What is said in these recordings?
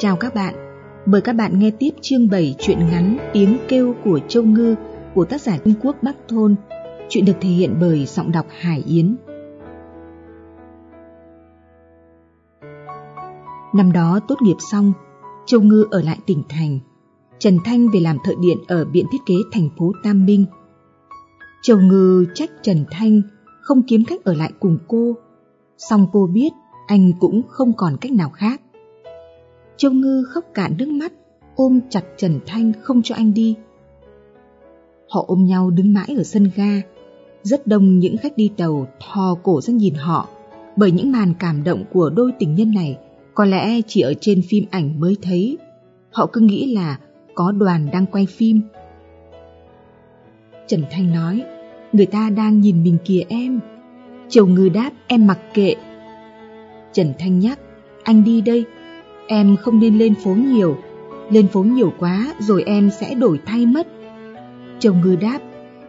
Chào các bạn, mời các bạn nghe tiếp chương 7 truyện ngắn Tiếng kêu của Châu Ngư của tác giả Trung Quốc Bắc Thôn. Chuyện được thể hiện bởi giọng đọc Hải Yến. Năm đó tốt nghiệp xong, Châu Ngư ở lại tỉnh thành. Trần Thanh về làm thợ điện ở viện thiết kế thành phố Tam Minh. Châu Ngư trách Trần Thanh không kiếm cách ở lại cùng cô. Xong cô biết anh cũng không còn cách nào khác. Châu Ngư khóc cạn nước mắt, ôm chặt Trần Thanh không cho anh đi. Họ ôm nhau đứng mãi ở sân ga. Rất đông những khách đi tàu thò cổ ra nhìn họ, bởi những màn cảm động của đôi tình nhân này có lẽ chỉ ở trên phim ảnh mới thấy. Họ cứ nghĩ là có đoàn đang quay phim. Trần Thanh nói, người ta đang nhìn mình kìa em. Châu Ngư đáp em mặc kệ. Trần Thanh nhắc, anh đi đây, em không nên lên phố nhiều, lên phố nhiều quá rồi em sẽ đổi thay mất. Chồng Ngư đáp,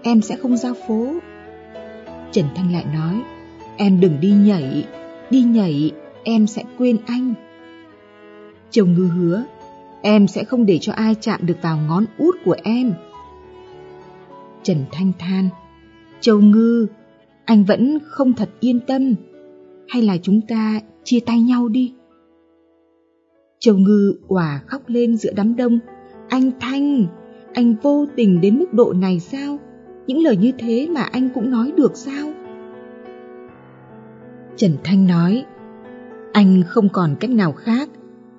em sẽ không ra phố. Trần Thanh lại nói, em đừng đi nhảy, đi nhảy em sẽ quên anh. Chồng Ngư hứa, em sẽ không để cho ai chạm được vào ngón út của em. Trần Thanh than, Châu Ngư, anh vẫn không thật yên tâm, hay là chúng ta chia tay nhau đi? Châu Ngư òa khóc lên giữa đám đông, anh Thanh, anh vô tình đến mức độ này sao? Những lời như thế mà anh cũng nói được sao? Trần Thanh nói, anh không còn cách nào khác,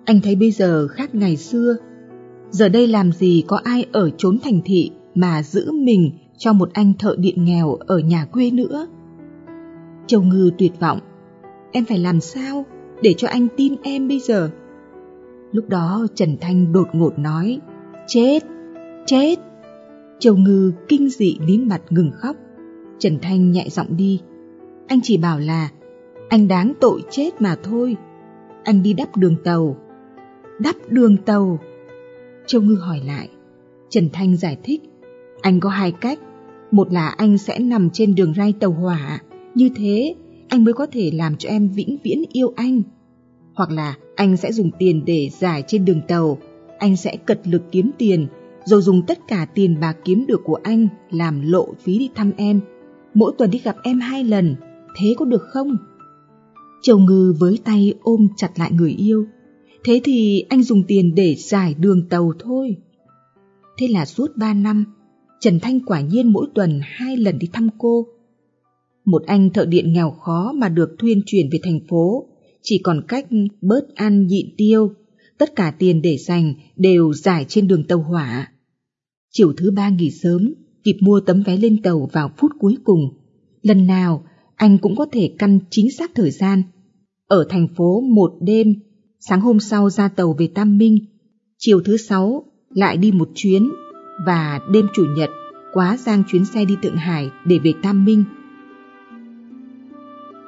anh thấy bây giờ khác ngày xưa. Giờ đây làm gì có ai ở trốn thành thị mà giữ mình cho một anh thợ điện nghèo ở nhà quê nữa. Châu Ngư tuyệt vọng, em phải làm sao để cho anh tin em bây giờ? Lúc đó Trần Thanh đột ngột nói, chết, chết. Châu Ngư kinh dị nín mặt ngừng khóc. Trần Thanh nhẹ giọng đi, anh chỉ bảo là anh đáng tội chết mà thôi. Anh đi đắp đường tàu. Đắp đường tàu? Châu Ngư hỏi lại. Trần Thanh giải thích. Anh có hai cách. Một là anh sẽ nằm trên đường ray tàu hỏa. Như thế, anh mới có thể làm cho em vĩnh viễn yêu anh. Hoặc là anh sẽ dùng tiền để giải trên đường tàu. Anh sẽ cật lực kiếm tiền, rồi dùng tất cả tiền bạc kiếm được của anh làm lộ phí đi thăm em. Mỗi tuần đi gặp em hai lần, thế có được không? Châu Ngư với tay ôm chặt lại người yêu. Thế thì anh dùng tiền để giải đường tàu thôi. Thế là suốt ba năm, Trần Thanh quả nhiên mỗi tuần hai lần đi thăm cô. Một anh thợ điện nghèo khó mà được thuyên chuyển về thành phố, chỉ còn cách bớt ăn nhịn tiêu, tất cả tiền để dành đều giải trên đường tàu hỏa. Chiều thứ ba nghỉ sớm, kịp mua tấm vé lên tàu vào phút cuối cùng. Lần nào anh cũng có thể căn chính xác thời gian. Ở thành phố một đêm, sáng hôm sau ra tàu về Tam Minh, chiều thứ sáu lại đi một chuyến và đêm chủ nhật quá giang chuyến xe đi Thượng Hải để về Tam Minh.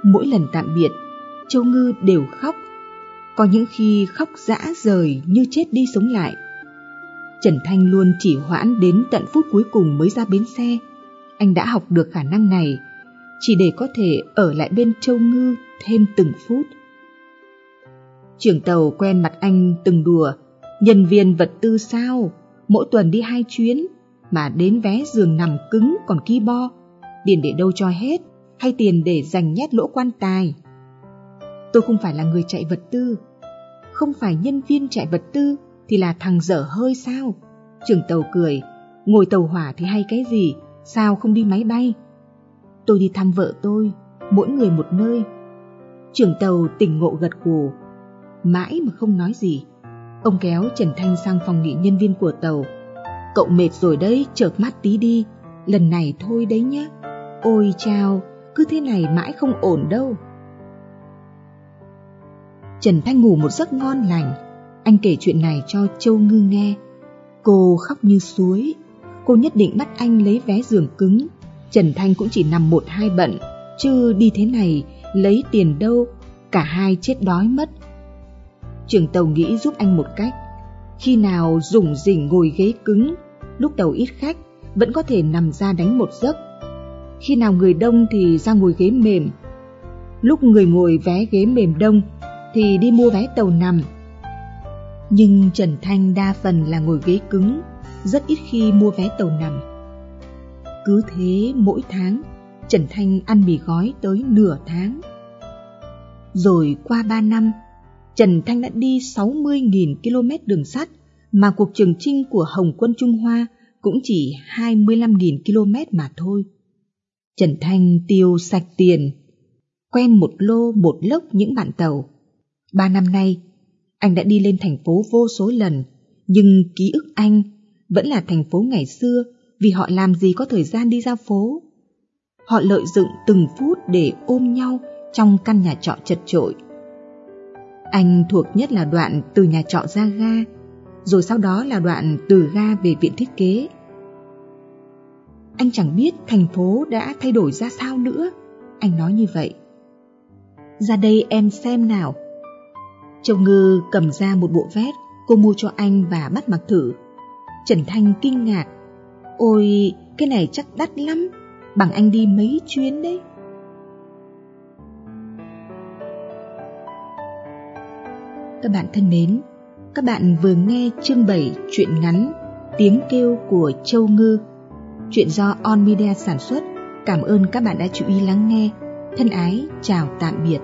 Mỗi lần tạm biệt, Châu Ngư đều khóc, có những khi khóc dã rời như chết đi sống lại. Trần Thanh luôn chỉ hoãn đến tận phút cuối cùng mới ra bến xe. Anh đã học được khả năng này chỉ để có thể ở lại bên Châu Ngư thêm từng phút. Trưởng tàu quen mặt anh từng đùa, nhân viên vật tư sao, mỗi tuần đi hai chuyến, mà đến vé giường nằm cứng còn ki bo, tiền để đâu cho hết, hay tiền để dành nhét lỗ quan tài. Tôi không phải là người chạy vật tư, không phải nhân viên chạy vật tư thì là thằng dở hơi sao? Trưởng tàu cười, ngồi tàu hỏa thì hay cái gì, sao không đi máy bay? Tôi đi thăm vợ tôi, mỗi người một nơi. Trưởng tàu tỉnh ngộ gật gù, mãi mà không nói gì. Ông kéo Trần Thanh sang phòng nghỉ nhân viên của tàu. Cậu mệt rồi đấy, chợp mắt tí đi, lần này thôi đấy nhá. Ôi chao, cứ thế này mãi không ổn đâu. Trần Thanh ngủ một giấc ngon lành, anh kể chuyện này cho Châu Ngư nghe. Cô khóc như suối, cô nhất định bắt anh lấy vé giường cứng. Trần Thanh cũng chỉ nằm một hai bận, chứ đi thế này lấy tiền đâu, cả hai chết đói mất. Trường tàu nghĩ giúp anh một cách, khi nào dùng rỉnh ngồi ghế cứng, lúc tàu ít khách vẫn có thể nằm ra đánh một giấc. Khi nào người đông thì ra ngồi ghế mềm, lúc người ngồi vé ghế mềm đông thì đi mua vé tàu nằm. Nhưng Trần Thanh đa phần là ngồi ghế cứng, rất ít khi mua vé tàu nằm. Cứ thế mỗi tháng, Trần Thanh ăn mì gói tới nửa tháng. Rồi qua 3 năm, Trần Thanh đã đi 60.000 km đường sắt mà cuộc trường trinh của Hồng quân Trung Hoa cũng chỉ 25.000 km mà thôi. Trần Thanh tiêu sạch tiền, quen một lô một lốc những bạn tàu. Ba năm nay, anh đã đi lên thành phố vô số lần, nhưng ký ức anh vẫn là thành phố ngày xưa vì họ làm gì có thời gian đi ra phố. Họ lợi dụng từng phút để ôm nhau trong căn nhà trọ chật trội. Anh thuộc nhất là đoạn từ nhà trọ ra ga, rồi sau đó là đoạn từ ga về viện thiết kế. Anh chẳng biết thành phố đã thay đổi ra sao nữa, anh nói như vậy. Ra đây em xem nào. Châu Ngư cầm ra một bộ vest cô mua cho anh và bắt mặc thử. Trần Thanh kinh ngạc. Ôi, cái này chắc đắt lắm, bằng anh đi mấy chuyến đấy. Các bạn thân mến, các bạn vừa nghe chương 7 truyện ngắn Tiếng kêu của Châu Ngư. Chuyện do On Media sản xuất. Cảm ơn các bạn đã chú ý lắng nghe. Thân ái, chào tạm biệt.